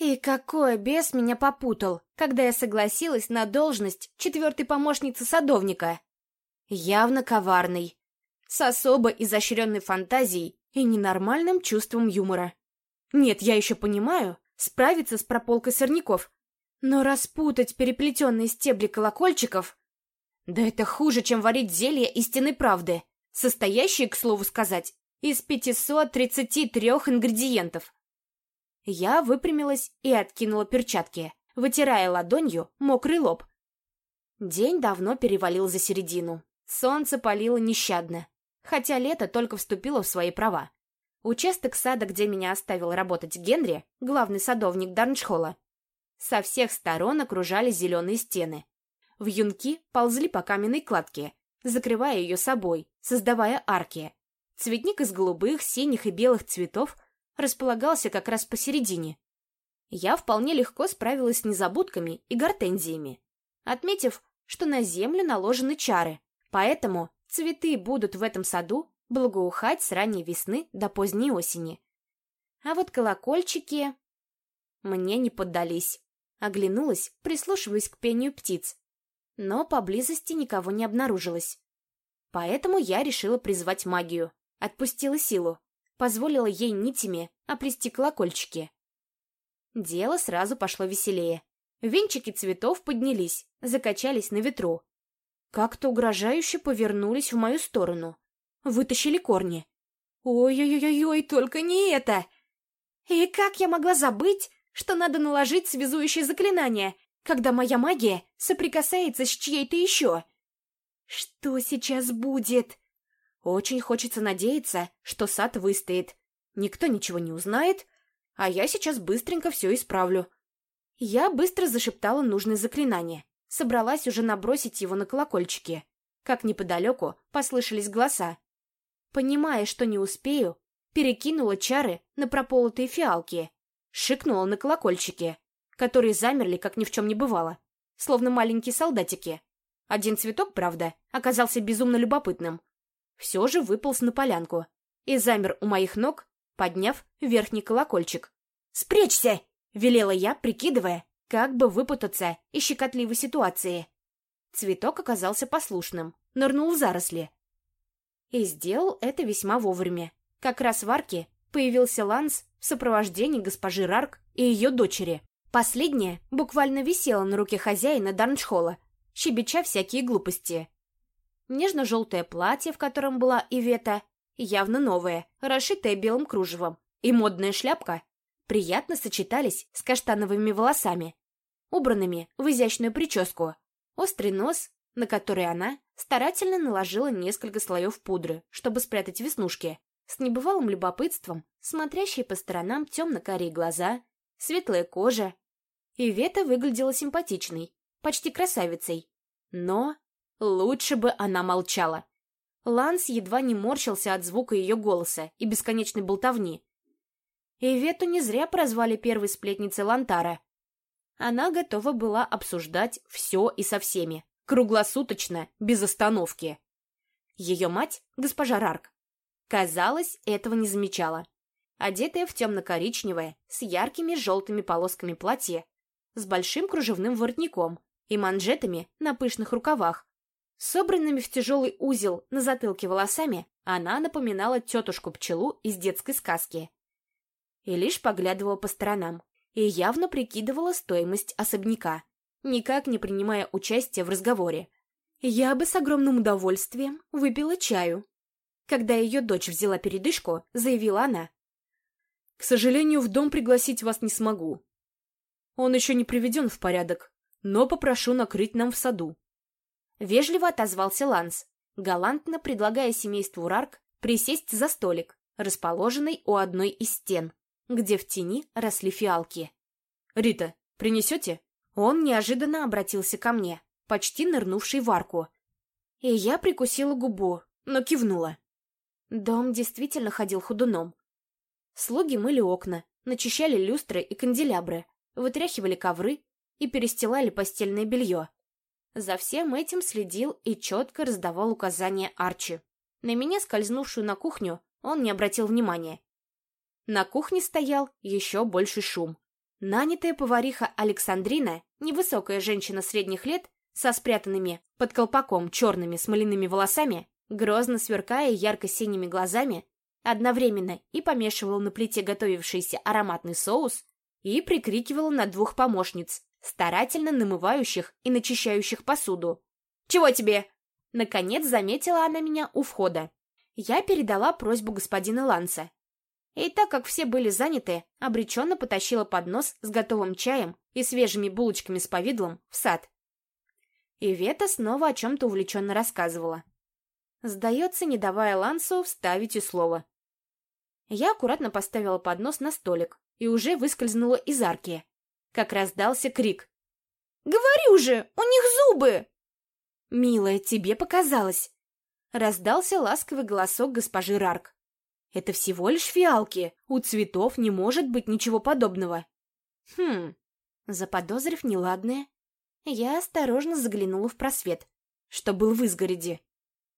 И какой бес меня попутал, когда я согласилась на должность четвертой помощницы садовника. Явно коварный, с особо изощренной фантазией и ненормальным чувством юмора. Нет, я еще понимаю, справиться с прополкой сорняков, но распутать переплетенные стебли колокольчиков... Да это хуже, чем варить зелье истинной правды, состоящее, к слову сказать, из 533 ингредиентов. Я выпрямилась и откинула перчатки, вытирая ладонью мокрый лоб. День давно перевалил за середину. Солнце палило нещадно, хотя лето только вступило в свои права. Участок сада, где меня оставил работать Генри, главный садовник Дарншхола, со всех сторон окружали зеленые стены. В юнки ползли по каменной кладке, закрывая ее собой, создавая арки. Цветник из голубых, синих и белых цветов располагался как раз посередине. Я вполне легко справилась с незабудками и гортензиями, отметив, что на землю наложены чары, поэтому цветы будут в этом саду благоухать с ранней весны до поздней осени. А вот колокольчики мне не поддались. Оглянулась, прислушиваясь к пению птиц. Но поблизости никого не обнаружилось. Поэтому я решила призвать магию. Отпустила силу. Позволила ей нитями оплести колокольчики. Дело сразу пошло веселее. Венчики цветов поднялись, закачались на ветру. Как-то угрожающе повернулись в мою сторону. Вытащили корни. Ой-ой-ой-ой, только не это! И как я могла забыть, что надо наложить связующее заклинание, когда моя магия соприкасается с чьей-то еще? Что сейчас будет? Очень хочется надеяться, что сад выстоит. Никто ничего не узнает, а я сейчас быстренько все исправлю. Я быстро зашептала нужное заклинание. Собралась уже набросить его на колокольчики. Как неподалеку послышались голоса. Понимая, что не успею, перекинула чары на прополотые фиалки. Шикнула на колокольчики, которые замерли, как ни в чем не бывало, словно маленькие солдатики. Один цветок, правда, оказался безумно любопытным. Все же выполз на полянку и замер у моих ног, подняв верхний колокольчик. «Спрячься!» — велела я, прикидывая, как бы выпутаться из щекотливой ситуации. Цветок оказался послушным, нырнул в заросли. И сделал это весьма вовремя. Как раз в арке появился Ланс в сопровождении госпожи Рарк и ее дочери. Последняя буквально висела на руке хозяина Дарнчхола, щебеча всякие глупости. Нежно-желтое платье, в котором была Ивета, явно новое, расшитое белым кружевом, и модная шляпка приятно сочетались с каштановыми волосами, убранными в изящную прическу, острый нос, на который она старательно наложила несколько слоев пудры, чтобы спрятать веснушки, с небывалым любопытством, смотрящие по сторонам темно-карие глаза, светлая кожа. И Вета выглядела симпатичной, почти красавицей. Но лучше бы она молчала. Ланс едва не морщился от звука ее голоса и бесконечной болтовни. И не зря прозвали первой сплетницей Лантара. Она готова была обсуждать все и со всеми, круглосуточно, без остановки. Ее мать, госпожа Рарк, Казалось, этого не замечала. Одетая в темно-коричневое, с яркими желтыми полосками платье, с большим кружевным воротником и манжетами на пышных рукавах, собранными в тяжелый узел на затылке волосами, она напоминала тетушку-пчелу из детской сказки. И лишь поглядывала по сторонам и явно прикидывала стоимость особняка, никак не принимая участия в разговоре. «Я бы с огромным удовольствием выпила чаю», когда ее дочь взяла передышку, заявила она. «К сожалению, в дом пригласить вас не смогу. Он еще не приведен в порядок, но попрошу накрыть нам в саду». Вежливо отозвался Ланс, галантно предлагая семейству Рарк присесть за столик, расположенный у одной из стен, где в тени росли фиалки. «Рита, принесете?» Он неожиданно обратился ко мне, почти нырнувший в арку. И я прикусила губу, но кивнула. Дом действительно ходил ходуном. Слуги мыли окна, начищали люстры и канделябры, вытряхивали ковры и перестилали постельное белье. За всем этим следил и четко раздавал указания Арчи. На меня, скользнувшую на кухню, он не обратил внимания. На кухне стоял еще больший шум. Нанятая повариха Александрина, невысокая женщина средних лет, со спрятанными под колпаком черными смоляными волосами, грозно сверкая ярко-синими глазами, одновременно и помешивала на плите готовившийся ароматный соус и прикрикивала на двух помощниц, старательно намывающих и начищающих посуду. «Чего тебе?» Наконец заметила она меня у входа. Я передала просьбу господина Ланса. И так как все были заняты, обреченно потащила поднос с готовым чаем и свежими булочками с повидлом в сад. И Вета снова о чем-то увлеченно рассказывала. Сдается, не давая Лансу вставить и слово. Я аккуратно поставила поднос на столик и уже выскользнула из арки. Как раздался крик. «Говорю же, у них зубы!» «Милая, тебе показалось!» Раздался ласковый голосок госпожи Рарк. «Это всего лишь фиалки, у цветов не может быть ничего подобного». «Хм...» Заподозрив неладное, я осторожно заглянула в просвет, что был в изгороди,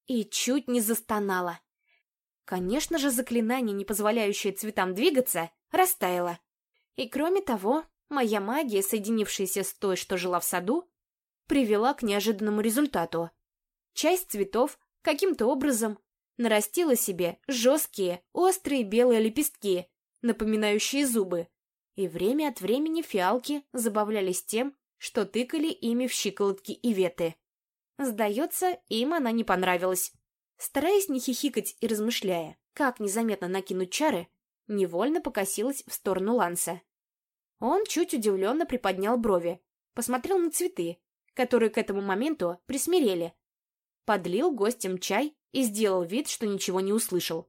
и чуть не застонала. Конечно же, заклинание, не позволяющее цветам двигаться, растаяло. И кроме того, моя магия, соединившаяся с той, что жила в саду, привела к неожиданному результату. Часть цветов каким-то образом нарастила себе жесткие, острые белые лепестки, напоминающие зубы, и время от времени фиалки забавлялись тем, что тыкали ими в щиколотки и веты. Сдается, им она не понравилась. Стараясь не хихикать и размышляя, как незаметно накинуть чары, невольно покосилась в сторону Ланса. Он чуть удивленно приподнял брови, посмотрел на цветы, которые к этому моменту присмирели, подлил гостям чай и сделал вид, что ничего не услышал.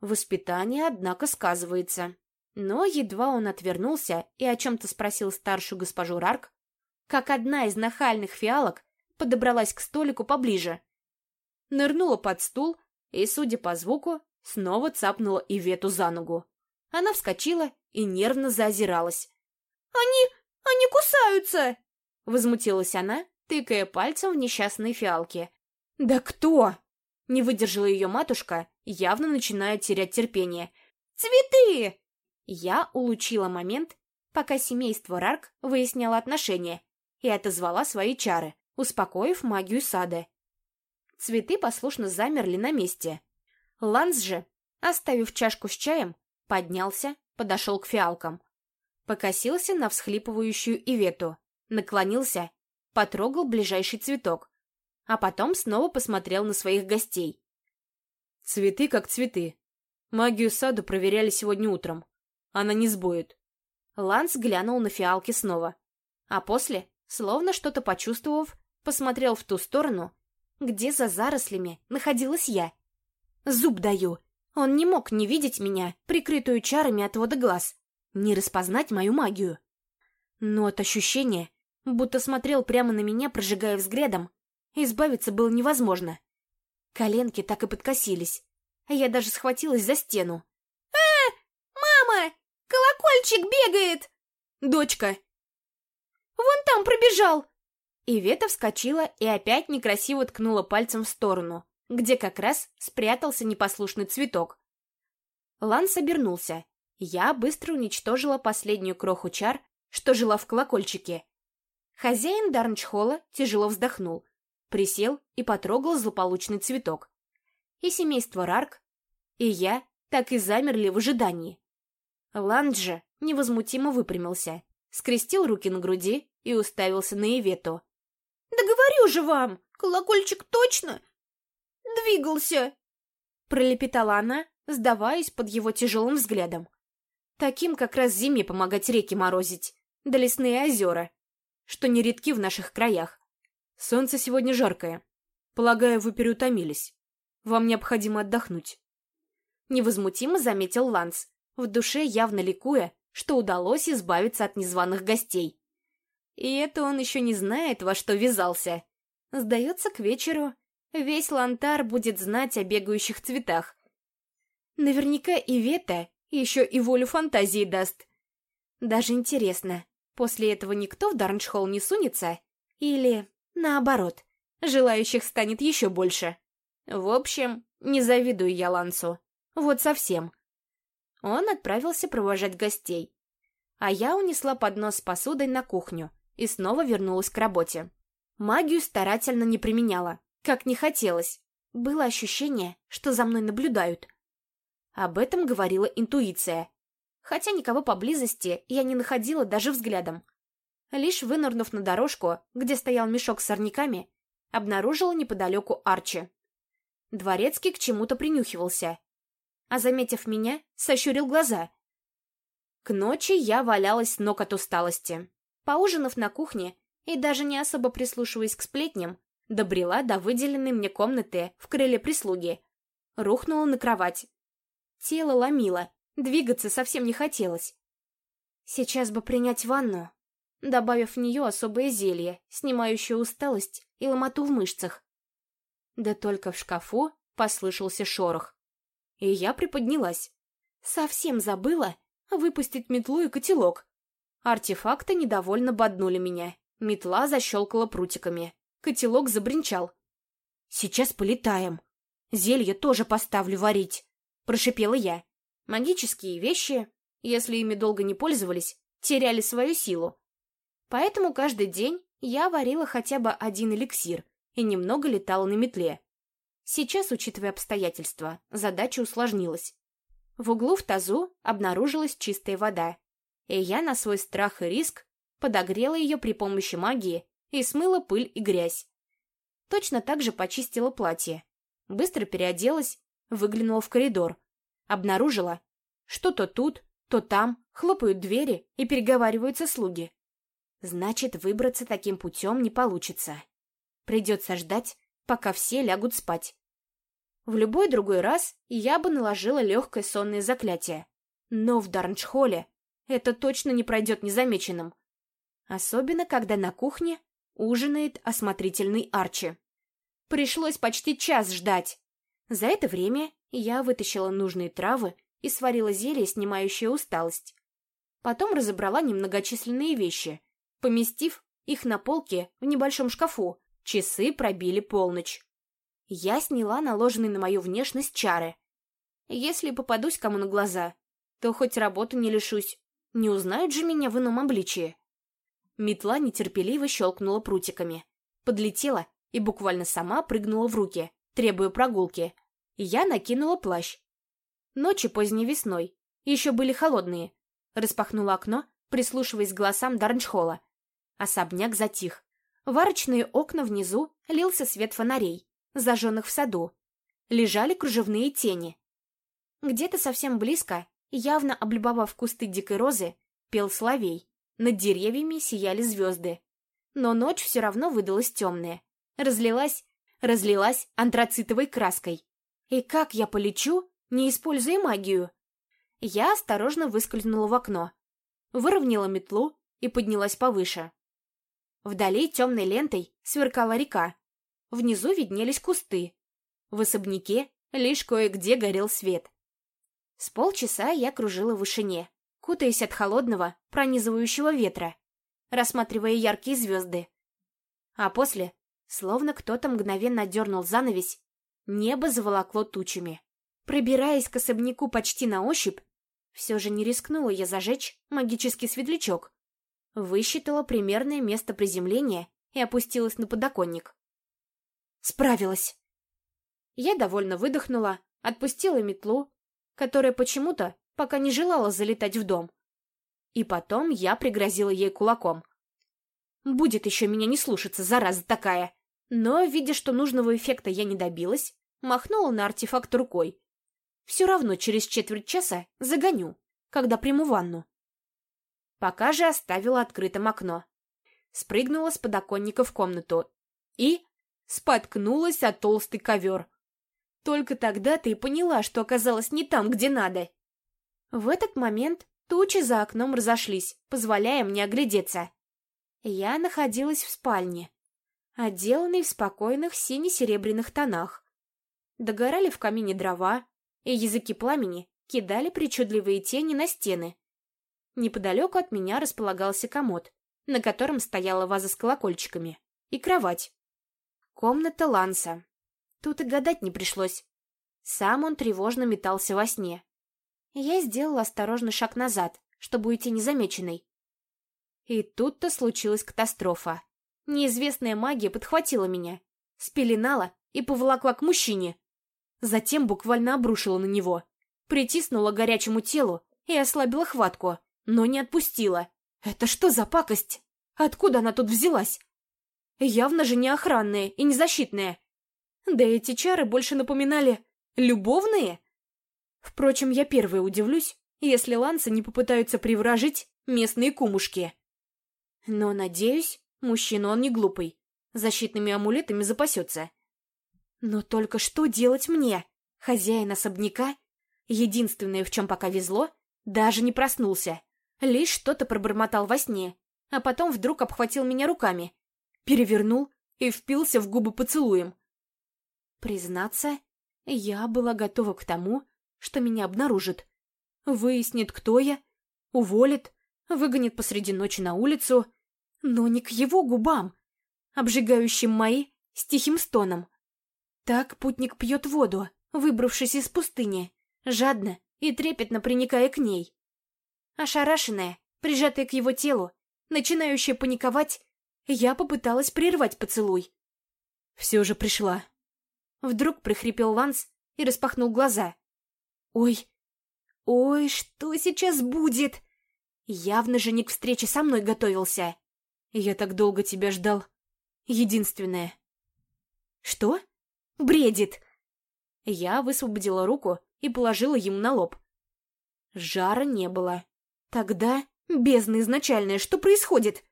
Воспитание, однако, сказывается. Но едва он отвернулся и о чем-то спросил старшую госпожу Рарк, как одна из нахальных фиалок подобралась к столику поближе нырнула под стул и, судя по звуку, снова цапнула Ивету за ногу. Она вскочила и нервно заозиралась. «Они... они кусаются!» Возмутилась она, тыкая пальцем в несчастные фиалки. «Да кто?» Не выдержала ее матушка, явно начиная терять терпение. «Цветы!» Я улучила момент, пока семейство Рарк выясняло отношения, и отозвала свои чары, успокоив магию сада. Цветы послушно замерли на месте. Ланс же, оставив чашку с чаем, поднялся, подошел к фиалкам. Покосился на всхлипывающую Ивету, наклонился, потрогал ближайший цветок, а потом снова посмотрел на своих гостей. Цветы как цветы. Магию саду проверяли сегодня утром. Она не сбоит. Ланс глянул на фиалки снова, а после, словно что-то почувствовав, посмотрел в ту сторону, где за зарослями находилась я. Зуб даю. Он не мог не видеть меня, прикрытую чарами отвода глаз, не распознать мою магию. Но от ощущения, будто смотрел прямо на меня, прожигая взглядом, избавиться было невозможно. Коленки так и подкосились, а я даже схватилась за стену. «А, мама! Колокольчик бегает!» «Дочка!» «Вон там пробежал!» Ивета вскочила и опять некрасиво ткнула пальцем в сторону, где как раз спрятался непослушный цветок. Ланс обернулся. Я быстро уничтожила последнюю кроху чар, что жила в колокольчике. Хозяин Дарнчхола тяжело вздохнул, присел и потрогал злополучный цветок. И семейство Рарк, и я так и замерли в ожидании. Ланд же невозмутимо выпрямился, скрестил руки на груди и уставился на Ивету. «Да говорю же вам, колокольчик точно двигался!» Пролепетала она, сдаваясь под его тяжелым взглядом. Таким как раз зиме помогать реки морозить, да лесные озера, что нередки в наших краях. Солнце сегодня жаркое. Полагаю, вы переутомились. Вам необходимо отдохнуть. Невозмутимо заметил Ланс, в душе явно ликуя, что удалось избавиться от незваных гостей. И это он еще не знает, во что ввязался. Сдается, к вечеру весь Лантар будет знать о бегающих цветах. Наверняка и Вета еще и волю фантазии даст. Даже интересно, после этого никто в Дарншхолл не сунется? Или, наоборот, желающих станет еще больше? В общем, не завидую я Лансу. Вот совсем. Он отправился провожать гостей. А я унесла поднос с посудой на кухню и снова вернулась к работе. Магию старательно не применяла, как не хотелось. Было ощущение, что за мной наблюдают. Об этом говорила интуиция. Хотя никого поблизости я не находила даже взглядом. Лишь вынырнув на дорожку, где стоял мешок с сорняками, обнаружила неподалеку Арчи. Дворецкий к чему-то принюхивался, а, заметив меня, сощурил глаза. К ночи я валялась ног от усталости. Поужинав на кухне и даже не особо прислушиваясь к сплетням, добрела до выделенной мне комнаты в крыле прислуги. Рухнула на кровать. Тело ломило, двигаться совсем не хотелось. Сейчас бы принять ванну, добавив в нее особое зелье, снимающее усталость и ломоту в мышцах. Да только в шкафу послышался шорох. И я приподнялась. Совсем забыла выпустить метлу и котелок. Артефакты недовольно боднули меня. Метла защелкала прутиками. Котелок забринчал. «Сейчас полетаем. Зелье тоже поставлю варить», — прошипела я. Магические вещи, если ими долго не пользовались, теряли свою силу. Поэтому каждый день я варила хотя бы один эликсир и немного летала на метле. Сейчас, учитывая обстоятельства, задача усложнилась. В углу в тазу обнаружилась чистая вода, и я на свой страх и риск подогрела ее при помощи магии и смыла пыль и грязь. Точно так же почистила платье. Быстро переоделась, выглянула в коридор. Обнаружила, что то тут, то там хлопают двери и переговариваются слуги. Значит, выбраться таким путем не получится. Придется ждать, пока все лягут спать. В любой другой раз я бы наложила легкое сонное заклятие. Но в Дарнчхоле это точно не пройдет незамеченным. Особенно, когда на кухне ужинает осмотрительный Арчи. Пришлось почти час ждать. За это время я вытащила нужные травы и сварила зелье, снимающее усталость. Потом разобрала немногочисленные вещи, поместив их на полке в небольшом шкафу, Часы пробили полночь. Я сняла наложенные на мою внешность чары. Если попадусь кому на глаза, то хоть работу не лишусь. Не узнают же меня в ином обличии. Метла нетерпеливо щелкнула прутиками. Подлетела и буквально сама прыгнула в руки, требуя прогулки. Я накинула плащ. Ночи поздней весной. Еще были холодные. Распахнула окно, прислушиваясь к голосам Дарнчхола. Особняк затих. В арочные окна внизу лился свет фонарей, зажженных в саду. Лежали кружевные тени. Где-то совсем близко, явно облюбовав кусты дикой розы, пел соловей. Над деревьями сияли звезды. Но ночь все равно выдалась темная. Разлилась, разлилась антрацитовой краской. И как я полечу, не используя магию? Я осторожно выскользнула в окно, выровняла метлу и поднялась повыше. Вдали темной лентой сверкала река. Внизу виднелись кусты. В особняке лишь кое-где горел свет. С полчаса я кружила в вышине, кутаясь от холодного, пронизывающего ветра, рассматривая яркие звезды. А после, словно кто-то мгновенно дернул занавесь, небо заволокло тучами. Пробираясь к особняку почти на ощупь, все же не рискнула я зажечь магический светлячок, Высчитала примерное место приземления и опустилась на подоконник. Справилась. Я довольно выдохнула, отпустила метлу, которая почему-то пока не желала залетать в дом. И потом я пригрозила ей кулаком. Будет еще меня не слушаться, зараза такая. Но, видя, что нужного эффекта я не добилась, махнула на артефакт рукой. Все равно через четверть часа загоню, когда приму ванну. Пока же оставила открытым окно. Спрыгнула с подоконника в комнату и споткнулась о толстый ковер. Только тогда ты и поняла, что оказалась не там, где надо. В этот момент тучи за окном разошлись, позволяя мне оглядеться. Я находилась в спальне, отделанной в спокойных сине-серебряных тонах. Догорали в камине дрова, и языки пламени кидали причудливые тени на стены. Неподалеку от меня располагался комод, на котором стояла ваза с колокольчиками, и кровать. Комната Ланса. Тут и гадать не пришлось. Сам он тревожно метался во сне. Я сделала осторожный шаг назад, чтобы уйти незамеченной. И тут-то случилась катастрофа. Неизвестная магия подхватила меня, спеленала и поволокла к мужчине. Затем буквально обрушила на него, притиснула к горячему телу и ослабила хватку, но не отпустила. Это что за пакость? Откуда она тут взялась? Явно же не охранная и не защитная. Да эти чары больше напоминали любовные. Впрочем, я первая удивлюсь, если ланцы не попытаются приворожить местные кумушки. Но, надеюсь, мужчина он не глупый, защитными амулетами запасется. Но только что делать мне? Хозяин особняка, единственное, в чем пока везло, даже не проснулся. Лишь что-то пробормотал во сне, а потом вдруг обхватил меня руками, перевернул и впился в губы поцелуем. Признаться, я была готова к тому, что меня обнаружит. Выяснит, кто я, уволит, выгонит посреди ночи на улицу, но не к его губам, обжигающим мои с тихим стоном. Так путник пьет воду, выбравшись из пустыни, жадно и трепетно приникая к ней. Ошарашенная, прижатая к его телу, начинающая паниковать, я попыталась прервать поцелуй. Все же пришла. Вдруг прихрипел Ланс и распахнул глаза. «Ой, ой, что сейчас будет?» Явно же не к встрече со мной готовился. Я так долго тебя ждал. Единственное. Что? Бредит. Я высвободила руку и положила ему на лоб. Жара не было. Тогда бездна изначальная, что происходит?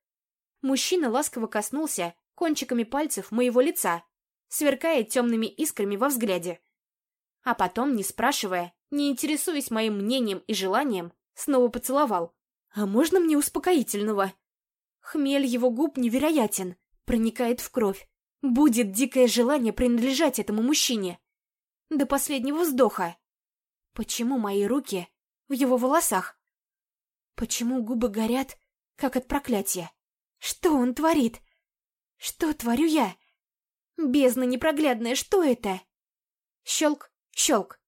Мужчина ласково коснулся кончиками пальцев моего лица, сверкая темными искрами во взгляде. А потом, не спрашивая, не интересуясь моим мнением и желанием, снова поцеловал. «А можно мне успокоительного?» Хмель его губ невероятен, проникает в кровь. Будет дикое желание принадлежать этому мужчине. До последнего вздоха. Почему мои руки в его волосах? Почему губы горят, как от проклятия? Что он творит? Что творю я? Бездна непроглядная, что это? Щелк, щелк.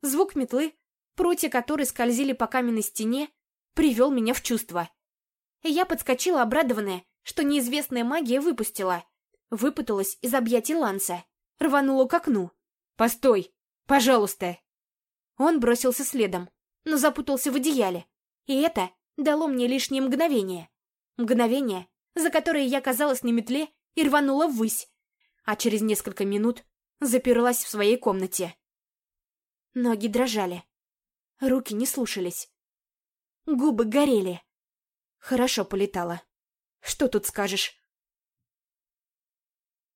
Звук метлы, прутья которой скользили по каменной стене, привел меня в чувство. Я подскочила, обрадованная, что неизвестная магия выпустила. Выпуталась из объятий Ланса, рванула к окну. «Постой! Пожалуйста!» Он бросился следом, но запутался в одеяле. И это дало мне лишнее мгновение. Мгновение, за которое я казалась на метле и рванула ввысь, а через несколько минут заперлась в своей комнате. Ноги дрожали. Руки не слушались. Губы горели. Хорошо полетала. Что тут скажешь?